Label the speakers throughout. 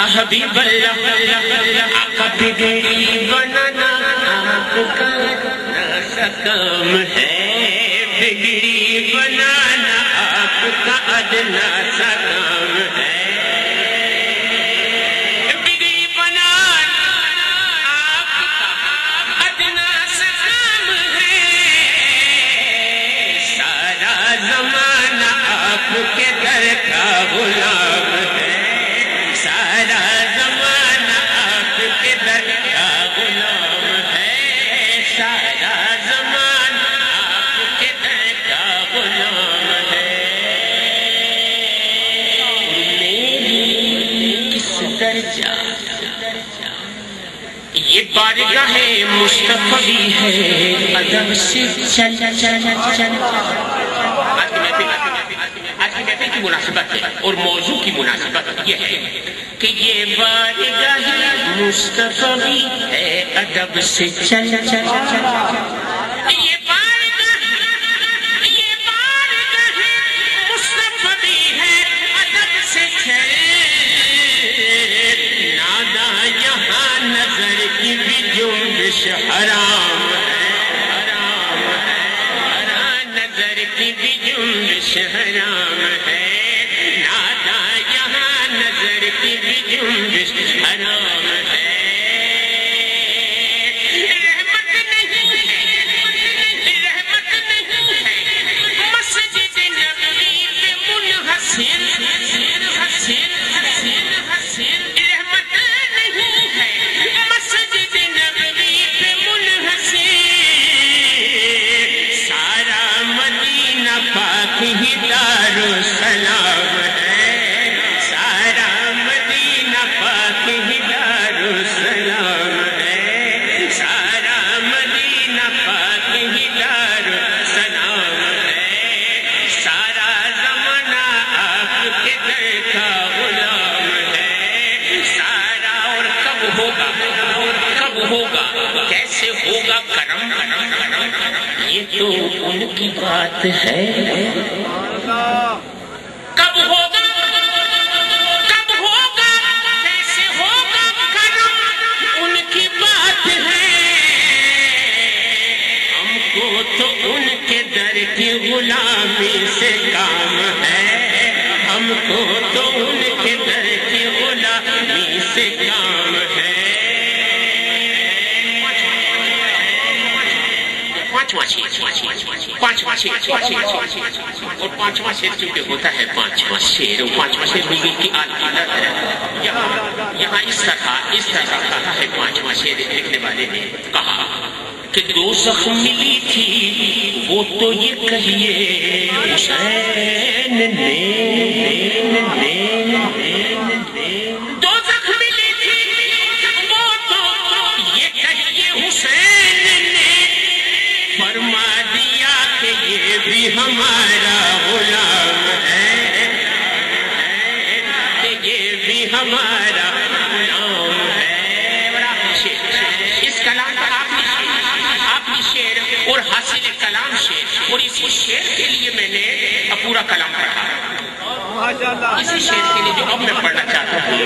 Speaker 1: یا حبیب اللہ کبھی بنانا، آپ کا سکم ہے، بگڑی بنانا، آپ کا ادنا سکم درجہ یہ بارگاہ مصطفی ہے قدم سے چل چل چل چل آج کی محفل آج کی محفل کی مناسبت ہے اور موضوع کی مناسبت یہ ہے کہ یہ بارگاہ مصطفی ہے، ادب سے چل چل چل چل۔ شهنا محل کب ہوگا؟ کیسے ہوگا کرم؟ یہ تو ان کی بات ہے۔ کب ہوگا؟ کب ہوگا؟ کیسے ہوگا کرم؟ ان کی بات ہے۔ ہم کو تو ان کے در کی غلامی سے کام ہے۔ ہم کو تو ان کے در کی غلامی سے کام ہے۔ پانچواں شیر پانچواں شیر اور پانچواں شیر کیونکہ ہوتا ہے پانچواں شیر پانچواں شیر بلگل کی عادت ہے۔ یہاں یہاں اس طرح اس طرح کہا ہے پانچواں شیر لکھنے والے نے کہا کہ دو زخم ملی تھی، وہ تو یہ کہیے، حسین نے کوئی ہمارا غلام ہے۔ یہ بھی ہمارا غلام ہے۔ اس کلام پر آپ نے آپ نے شعر اور حاصل کلام شیر اور اس شیر کے لیے میں نے پورا کلام پڑھا۔ اسی شیر کے لیے جو اب میں پڑھنا چاہتا ہوں۔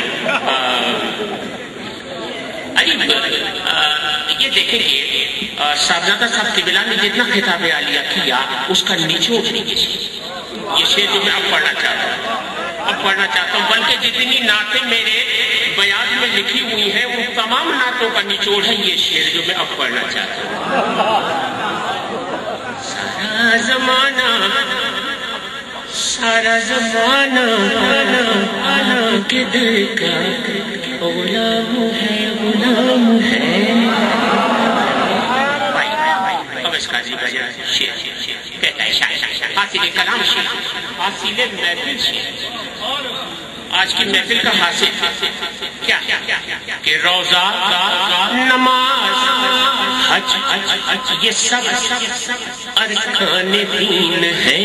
Speaker 1: یہ دیکھیں گے صاحبزادہ صاحب طبلا نے جتنا خطاب عالیہ کیا، اس کا نیچے یہ شعر جو میں اب پڑھنا چاہتا ہوں۔ اب پڑھنا چاہتا ہوں، بلکہ جتنی نعتیں میرے بیان میں لکھی ہوئی ہیں، ان تمام نعتوں کا نچوڑ ہے، یہ شعر جو میں اب پڑھنا چاہتا ہوں۔ سارا زمانہ سارا زمانہ کے دل کا ہے کہ کلام شیخ، حاصل محفل شیخ۔ آج کی محفل کا حاصل کیا؟ کہ روزہ، نماز، حج، یہ سب ارکان دین ہے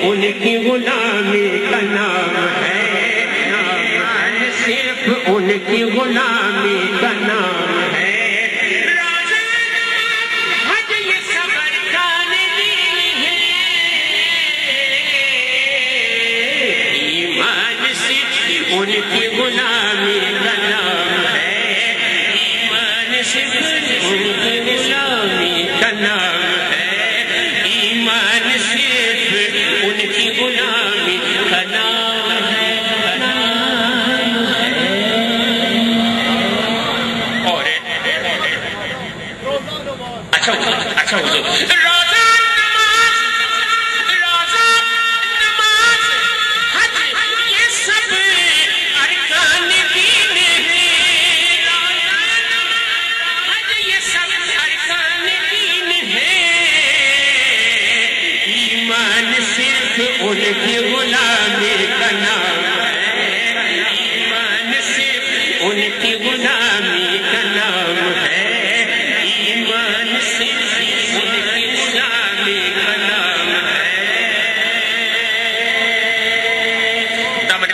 Speaker 1: ان کی غلامی کا نام ہے۔ صرف ان کی غلامی کا نام আচ্ছা আচ্ছা হুজুর